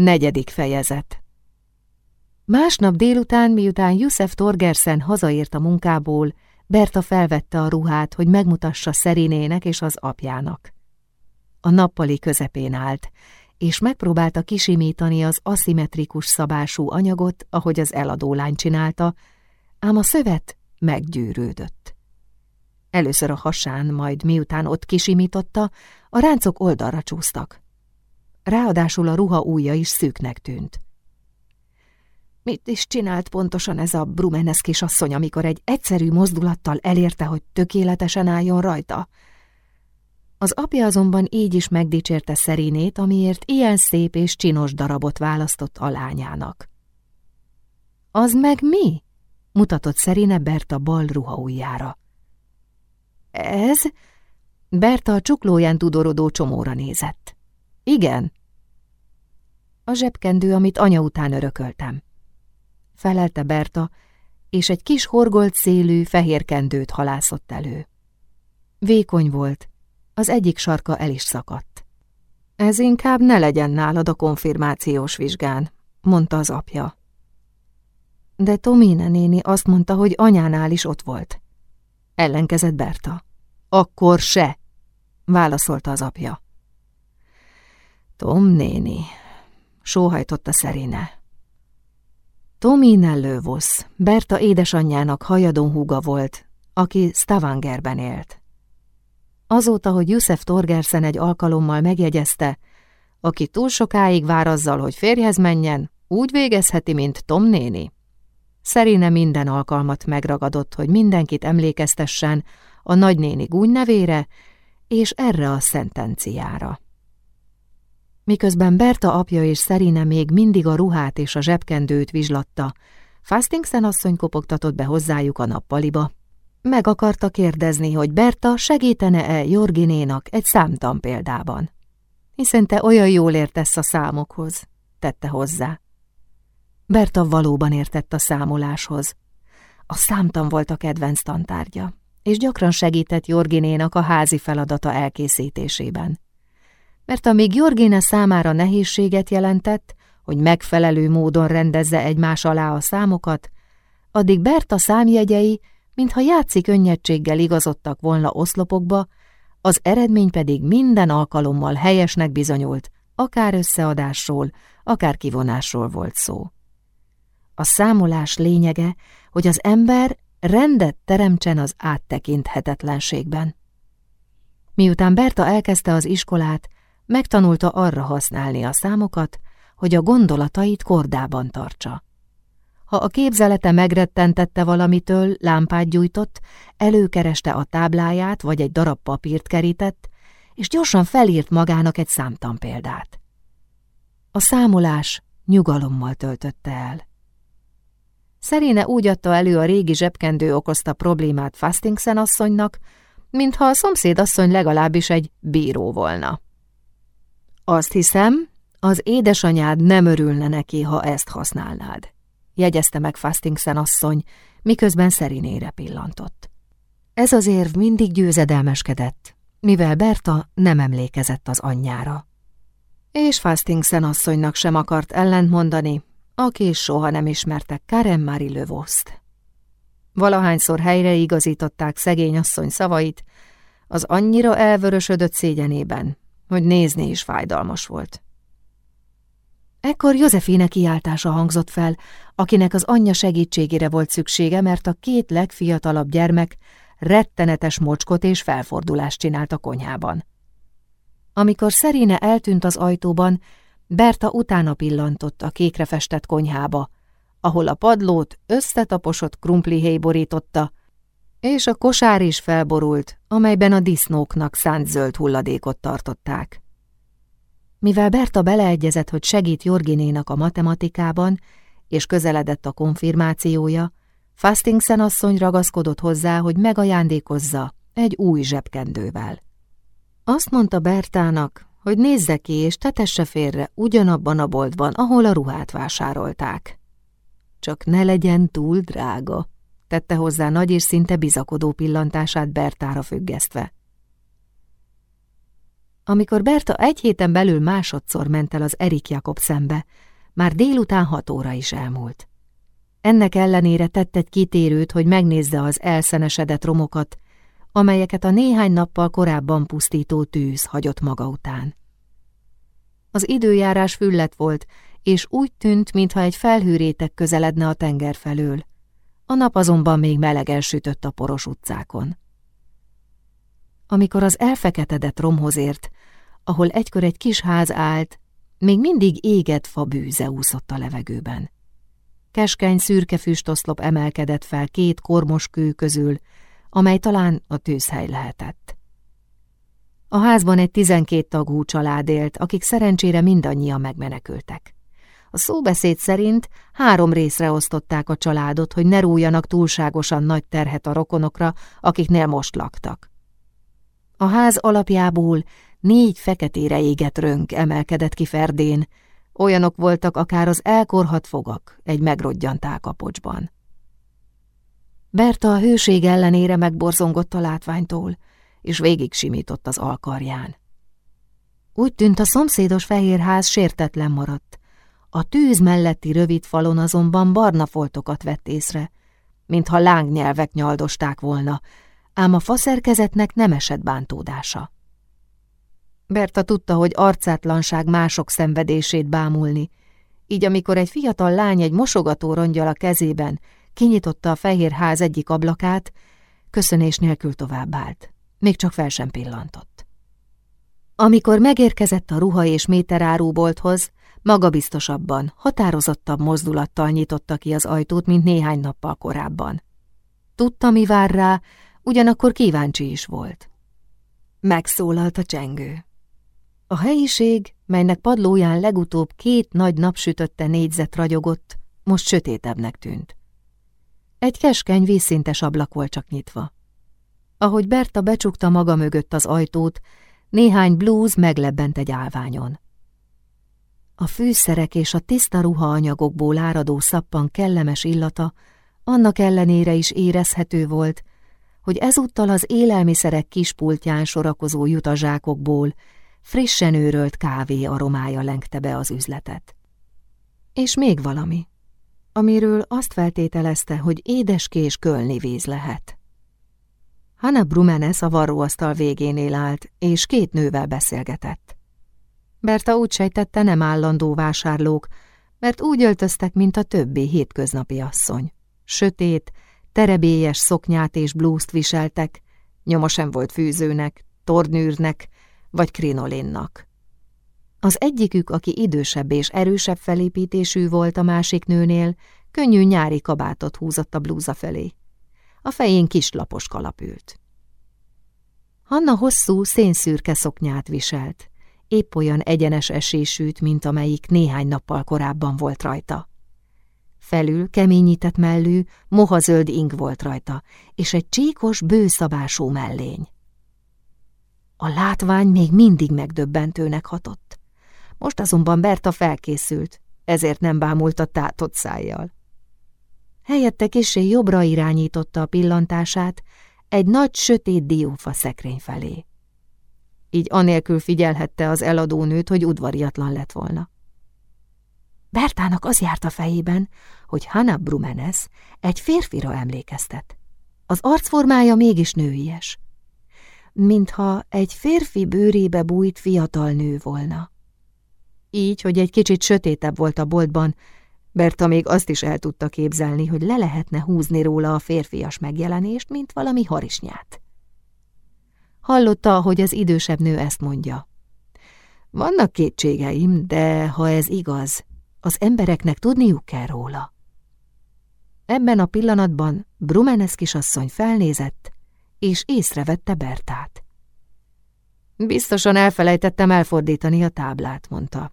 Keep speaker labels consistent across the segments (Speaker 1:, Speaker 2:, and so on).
Speaker 1: Negyedik fejezet Másnap délután, miután Jusef Torgersen hazaért a munkából, Berta felvette a ruhát, hogy megmutassa Szerinének és az apjának. A nappali közepén állt, és megpróbálta kisimítani az aszimmetrikus szabású anyagot, ahogy az eladó lány csinálta, ám a szövet meggyűrődött. Először a hasán, majd miután ott kisimította, a ráncok oldalra csúsztak. Ráadásul a ruha ujja is szűknek tűnt. Mit is csinált pontosan ez a Brumenes kisasszony, amikor egy egyszerű mozdulattal elérte, hogy tökéletesen álljon rajta? Az apja azonban így is megdicsérte Szerinét, amiért ilyen szép és csinos darabot választott a lányának. Az meg mi? mutatott Szerine Berta bal ruhaujjára. Ez? Berta a csuklóján tudorodó csomóra nézett. Igen. A zsebkendő, amit anya után örököltem. Felelte Berta, és egy kis horgolt szélű fehér kendőt halászott elő. Vékony volt, az egyik sarka el is szakadt. Ez inkább ne legyen nálad a konfirmációs vizsgán, mondta az apja. De Tomine néni azt mondta, hogy anyánál is ott volt. Ellenkezett Berta. Akkor se, válaszolta az apja. Tom néni, sóhajtotta szerine. Tomine Lővosz, Berta édesanyjának hajadon húga volt, aki Stavangerben élt. Azóta, hogy Jusef Torgersen egy alkalommal megjegyezte, aki túl sokáig vár azzal, hogy férjhez menjen, úgy végezheti, mint Tom néni. Szerine minden alkalmat megragadott, hogy mindenkit emlékeztessen a nagynéni gúny nevére és erre a szentenciára. Miközben Berta apja és Szerine még mindig a ruhát és a zsebkendőt vizslatta, Fastingsen asszony kopogtatott be hozzájuk a nappaliba. Meg akarta kérdezni, hogy Berta segítene-e Jorginénak egy számtan példában. Hiszen te olyan jól értesz a számokhoz, tette hozzá. Berta valóban értett a számoláshoz. A számtan volt a kedvenc tantárgya, és gyakran segített Jorginénak a házi feladata elkészítésében. Mert amíg Jorgine számára nehézséget jelentett, hogy megfelelő módon rendezze egymás alá a számokat, addig Berta számjegyei, mintha játszik könnyedséggel igazodtak volna oszlopokba, az eredmény pedig minden alkalommal helyesnek bizonyult, akár összeadásról, akár kivonásról volt szó. A számolás lényege, hogy az ember rendet teremtsen az áttekinthetetlenségben. Miután Berta elkezdte az iskolát, megtanulta arra használni a számokat, hogy a gondolatait kordában tartsa. Ha a képzelete megrettentette valamitől, lámpát gyújtott, előkereste a tábláját vagy egy darab papírt kerített, és gyorsan felírt magának egy számtan példát. A számolás nyugalommal töltötte el. Szeréne úgy adta elő a régi zsebkendő okozta problémát Fastingsen asszonynak, mintha a szomszédasszony legalábbis egy bíró volna. Azt hiszem, az édesanyád nem örülne neki, ha ezt használnád, jegyezte meg Fastingsen asszony, miközben Szerinére pillantott. Ez az érv mindig győzedelmeskedett, mivel Berta nem emlékezett az anyjára. És Fastingsen asszonynak sem akart ellentmondani, aki soha nem ismerte Karen Marie Lövoszt. Valahányszor helyre igazították szegény asszony szavait, az annyira elvörösödött szégyenében, hogy nézni is fájdalmas volt. Ekkor Józefine kiáltása hangzott fel, akinek az anyja segítségére volt szüksége, mert a két legfiatalabb gyermek rettenetes mocskot és felfordulást csinált a konyhában. Amikor Szerine eltűnt az ajtóban, Berta utána pillantott a kékre festett konyhába, ahol a padlót összetaposott krumplihéj borította, és a kosár is felborult, amelyben a disznóknak szánt zöld hulladékot tartották. Mivel Berta beleegyezett, hogy segít Jorginénak a matematikában, és közeledett a konfirmációja, Fastingsen asszony ragaszkodott hozzá, hogy megajándékozza egy új zsebkendővel. Azt mondta Bertának, hogy nézze ki és tetesse félre ugyanabban a boltban, ahol a ruhát vásárolták. Csak ne legyen túl drága, tette hozzá nagy és szinte bizakodó pillantását Bertára függesztve. Amikor Berta egy héten belül másodszor ment el az Erik Jakob szembe, már délután hat óra is elmúlt. Ennek ellenére tett egy kitérőt, hogy megnézze az elszenesedett romokat, amelyeket a néhány nappal korábban pusztító tűz hagyott maga után. Az időjárás füllet volt, és úgy tűnt, mintha egy felhőrétek közeledne a tenger felől. A nap azonban még melegen sütött a poros utcákon. Amikor az elfeketedett romhoz ért, ahol egykor egy kis ház állt, még mindig égett fa bűze úszott a levegőben. Keskeny szürke füstoszlop emelkedett fel két kormos kő közül, amely talán a tűzhely lehetett. A házban egy tizenkét tagú család élt, akik szerencsére mindannyian megmenekültek. A szóbeszéd szerint három részre osztották a családot, hogy ne rújjanak túlságosan nagy terhet a rokonokra, akiknél most laktak. A ház alapjából négy feketére égett rönk emelkedett ki Ferdén, olyanok voltak akár az elkorhat fogak egy megrodjant kapocsban. Berta a hőség ellenére megborzongott a látványtól, és végig simított az alkarján. Úgy tűnt a szomszédos fehérház sértetlen maradt. A tűz melletti rövid falon azonban barna foltokat vett észre, mintha lángnyelvek nyaldosták volna, ám a faszerkezetnek nem esett bántódása. Berta tudta, hogy arcátlanság mások szenvedését bámulni, így amikor egy fiatal lány egy mosogató rongyal a kezében kinyitotta a fehér ház egyik ablakát, köszönés nélkül továbbált. Még csak fel sem pillantott. Amikor megérkezett a ruha és méterárubolthoz, magabiztosabban, határozottabb mozdulattal nyitotta ki az ajtót, mint néhány nappal korábban. Tudta, mi vár rá, ugyanakkor kíváncsi is volt. Megszólalt a csengő. A helyiség, melynek padlóján legutóbb két nagy napsütötte négyzet ragyogott, most sötétebbnek tűnt. Egy keskeny vízszintes ablak volt csak nyitva. Ahogy Berta becsukta maga mögött az ajtót, néhány blúz meglebbent egy állványon. A fűszerek és a tiszta ruhaanyagokból áradó szappan kellemes illata annak ellenére is érezhető volt, hogy ezúttal az élelmiszerek kispultján sorakozó jutazsákokból frissen őrölt kávé aromája lengte be az üzletet. És még valami, amiről azt feltételezte, hogy édeskés kölni víz lehet. Hanna Brumenes a varróasztal végénél állt, és két nővel beszélgetett. Berta úgy sejtette nem állandó vásárlók, mert úgy öltöztek, mint a többi hétköznapi asszony. Sötét, terebélyes szoknyát és blúzt viseltek, nyoma sem volt fűzőnek, tornűrnek vagy krinolinnak. Az egyikük, aki idősebb és erősebb felépítésű volt a másik nőnél, könnyű nyári kabátot húzott a blúza felé. A fején kis lapos kalap ült. Hanna hosszú, szénszürke szoknyát viselt, épp olyan egyenes esésűt, mint amelyik néhány nappal korábban volt rajta. Felül keményített mellű, mohazöld ing volt rajta, és egy csíkos, bőszabású mellény. A látvány még mindig megdöbbentőnek hatott. Most azonban Berta felkészült, ezért nem bámult a tátott szájjal. Helyette kisé jobbra irányította a pillantását egy nagy, sötét diófa szekrény felé. Így anélkül figyelhette az eladónőt, hogy udvariatlan lett volna. Bertának az járt a fejében, hogy Hanna Brumenes egy férfira emlékeztet. Az arcformája mégis nőies mintha egy férfi bőrébe bújt fiatal nő volna. Így, hogy egy kicsit sötétebb volt a boltban, Berta még azt is el tudta képzelni, hogy le lehetne húzni róla a férfias megjelenést, mint valami harisnyát. Hallotta, hogy az idősebb nő ezt mondja. Vannak kétségeim, de ha ez igaz, az embereknek tudniuk kell róla. Ebben a pillanatban Brumenes kisasszony felnézett, és észrevette Bertát. Biztosan elfelejtettem elfordítani a táblát, mondta.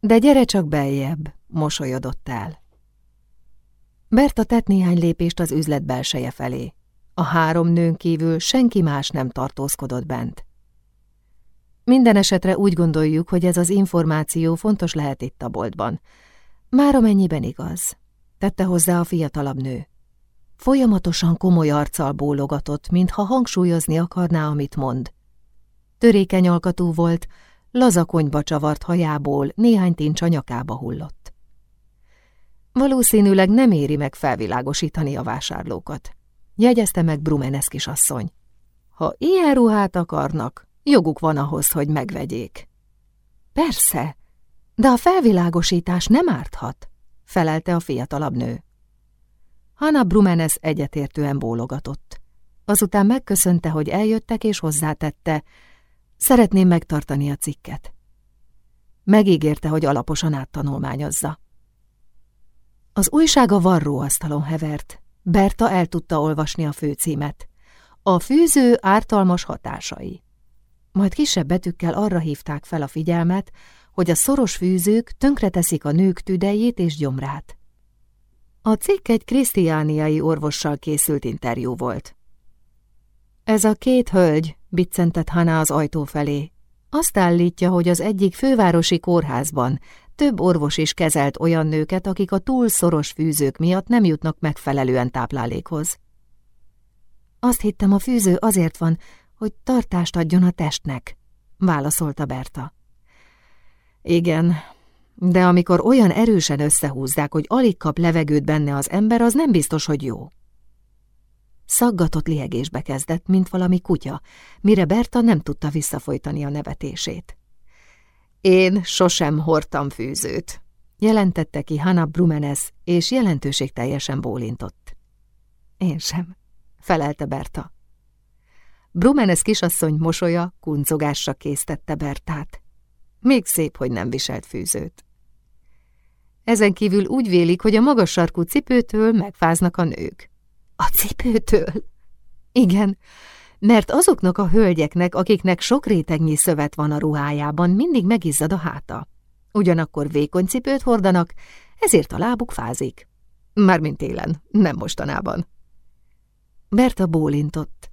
Speaker 1: De gyere csak beljebb, mosolyodott el. Berta tett néhány lépést az üzlet belseje felé. A három nőn kívül senki más nem tartózkodott bent. Minden esetre úgy gondoljuk, hogy ez az információ fontos lehet itt a boltban. Már amennyiben igaz, tette hozzá a fiatalabb nő. Folyamatosan komoly arccal bólogatott, mintha hangsúlyozni akarná, amit mond. Törékeny alkatú volt, lazakonyba csavart hajából néhány tincs a nyakába hullott. Valószínűleg nem éri meg felvilágosítani a vásárlókat, jegyezte meg Brumenes kisasszony. Ha ilyen ruhát akarnak, joguk van ahhoz, hogy megvegyék. Persze, de a felvilágosítás nem árthat, felelte a fiatalabb nő. Hanna Brumenes egyetértően bólogatott. Azután megköszönte, hogy eljöttek, és hozzátette, szeretném megtartani a cikket. Megígérte, hogy alaposan áttanulmányozza. Az újság a varróasztalon hevert. Berta el tudta olvasni a főcímet. A fűző ártalmas hatásai. Majd kisebb betűkkel arra hívták fel a figyelmet, hogy a szoros fűzők tönkreteszik a nők tüdejét és gyomrát. A cikk egy krisztiániai orvossal készült interjú volt. Ez a két hölgy, biccentett Hana az ajtó felé. Azt állítja, hogy az egyik fővárosi kórházban több orvos is kezelt olyan nőket, akik a túl szoros fűzők miatt nem jutnak megfelelően táplálékhoz. Azt hittem, a fűző azért van, hogy tartást adjon a testnek, válaszolta Berta. Igen, de amikor olyan erősen összehúzzák, hogy alig kap levegőt benne az ember, az nem biztos, hogy jó. Szaggatott liegésbe kezdett, mint valami kutya, mire Berta nem tudta visszafolytani a nevetését. Én sosem hordtam fűzőt, jelentette ki Hanna Brumenes, és jelentőség teljesen bólintott. Én sem, felelte Berta. Brumenes kisasszony mosolya kuncogásra késztette Bertát. Még szép, hogy nem viselt fűzőt. Ezen kívül úgy vélik, hogy a magas sarkú cipőtől megfáznak a nők. A cipőtől? Igen, mert azoknak a hölgyeknek, akiknek sok rétegnyi szövet van a ruhájában, mindig megizzad a háta. Ugyanakkor vékony cipőt hordanak, ezért a lábuk fázik. Mármint télen, nem mostanában. Berta bólintott.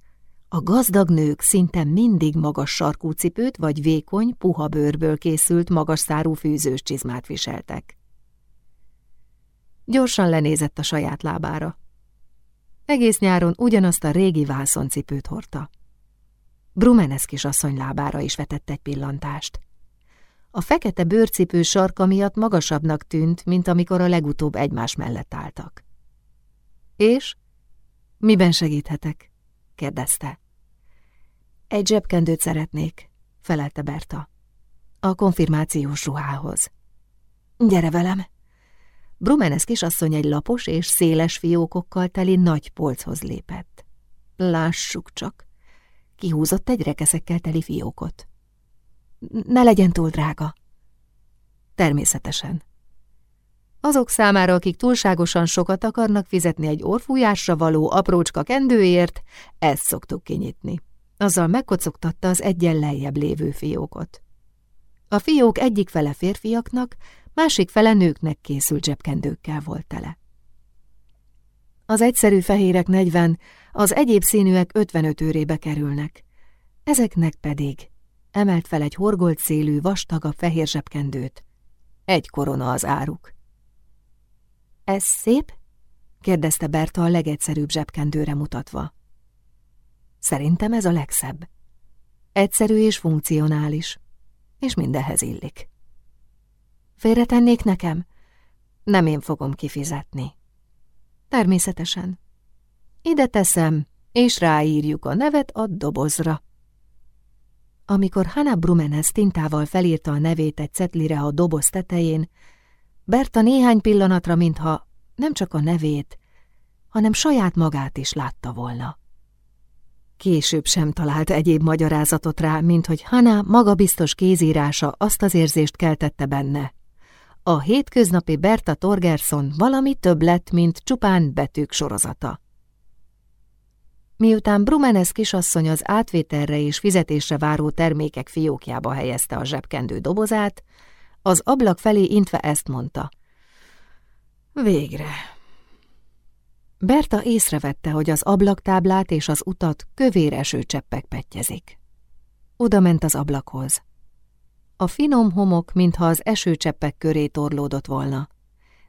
Speaker 1: A gazdag nők szinte mindig magas sarkú cipőt vagy vékony, puha bőrből készült magas szárú fűzős csizmát viseltek. Gyorsan lenézett a saját lábára. Egész nyáron ugyanazt a régi vászoncipőt hordta. Brumenes kisasszony lábára is vetett egy pillantást. A fekete bőrcipő sarka miatt magasabbnak tűnt, mint amikor a legutóbb egymás mellett álltak. És? Miben segíthetek? kérdezte. Egy zsebkendőt szeretnék, felelte Berta. A konfirmációs ruhához. Gyere velem! Brumenes kisasszony egy lapos és széles fiókokkal teli nagy polchoz lépett. Lássuk csak! Kihúzott egy rekeszekkel teli fiókot. Ne legyen túl drága! Természetesen. Azok számára, akik túlságosan sokat akarnak fizetni egy orfújásra való aprócska kendőért, ezt szoktuk kinyitni. Azzal megkocogtatta az egyen lejjebb lévő fiókot. A fiók egyik fele férfiaknak, másik fele nőknek készült zsebkendőkkel volt tele. Az egyszerű fehérek 40, az egyéb színűek 55 őrébe kerülnek. Ezeknek pedig emelt fel egy horgolt szélű, vastagabb fehér zsebkendőt. Egy korona az áruk. Ez szép? kérdezte Berta a legegyszerűbb zsebkendőre mutatva. Szerintem ez a legszebb. Egyszerű és funkcionális, és mindenhez illik. Félretennék nekem? Nem én fogom kifizetni. Természetesen. Ide teszem, és ráírjuk a nevet a dobozra. Amikor Hanna Brumenes tintával felírta a nevét egy cetlire a doboz tetején, Berta néhány pillanatra, mintha nem csak a nevét, hanem saját magát is látta volna. Később sem talált egyéb magyarázatot rá, mint hogy Hana magabiztos kézírása azt az érzést keltette benne. A hétköznapi Berta Torgerson valami több lett, mint csupán betűk sorozata. Miután Brumenes kisasszony az átvételre és fizetésre váró termékek fiókjába helyezte a zsebkendő dobozát, az ablak felé intve ezt mondta. Végre. Berta észrevette, hogy az ablaktáblát és az utat kövér esőcseppek petjezik. Oda ment az ablakhoz. A finom homok, mintha az esőcseppek köré torlódott volna.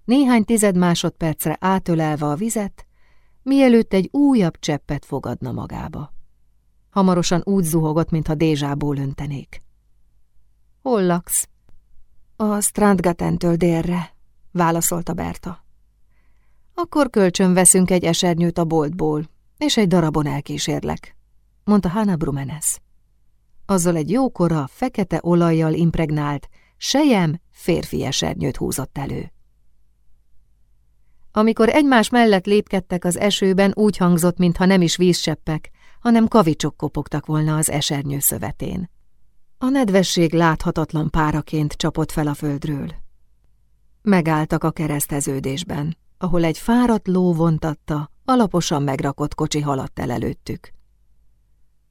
Speaker 1: Néhány tized másodpercre átölelve a vizet, mielőtt egy újabb cseppet fogadna magába. Hamarosan úgy zuhogott, mintha dézsából öntenék. Hol laksz? A Strandgatentől délre, válaszolta Berta. Akkor kölcsön veszünk egy esernyőt a boltból, és egy darabon elkísérlek, mondta Hanna Brumenes. Azzal egy jókora, fekete olajjal impregnált, sejem férfi esernyőt húzott elő. Amikor egymás mellett lépkedtek az esőben, úgy hangzott, mintha nem is vízseppek, hanem kavicsok kopogtak volna az esernyő szövetén. A nedvesség láthatatlan páraként csapott fel a földről. Megálltak a kereszteződésben, ahol egy fáradt ló vontatta, alaposan megrakott kocsi haladt el előttük.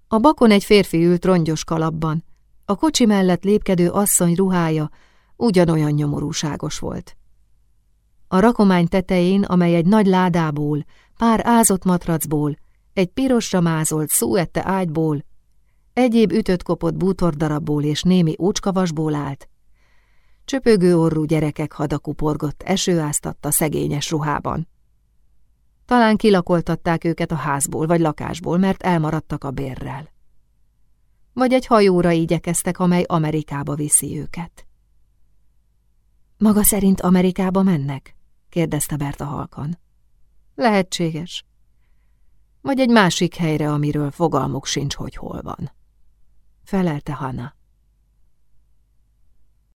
Speaker 1: A bakon egy férfi ült rongyos kalapban, a kocsi mellett lépkedő asszony ruhája ugyanolyan nyomorúságos volt. A rakomány tetején, amely egy nagy ládából, pár ázott matracból, egy pirosra mázolt szúette ágyból, egyéb ütött kopott bútordarabból és némi ócskavasból állt. Csöpögő orrú gyerekek hadakuporgott, esőáztatta szegényes ruhában. Talán kilakoltatták őket a házból vagy lakásból, mert elmaradtak a bérrel. Vagy egy hajóra igyekeztek, amely Amerikába viszi őket. Maga szerint Amerikába mennek? kérdezte Berta halkan. Lehetséges. Vagy egy másik helyre, amiről fogalmuk sincs, hogy hol van. Felelte Hanna.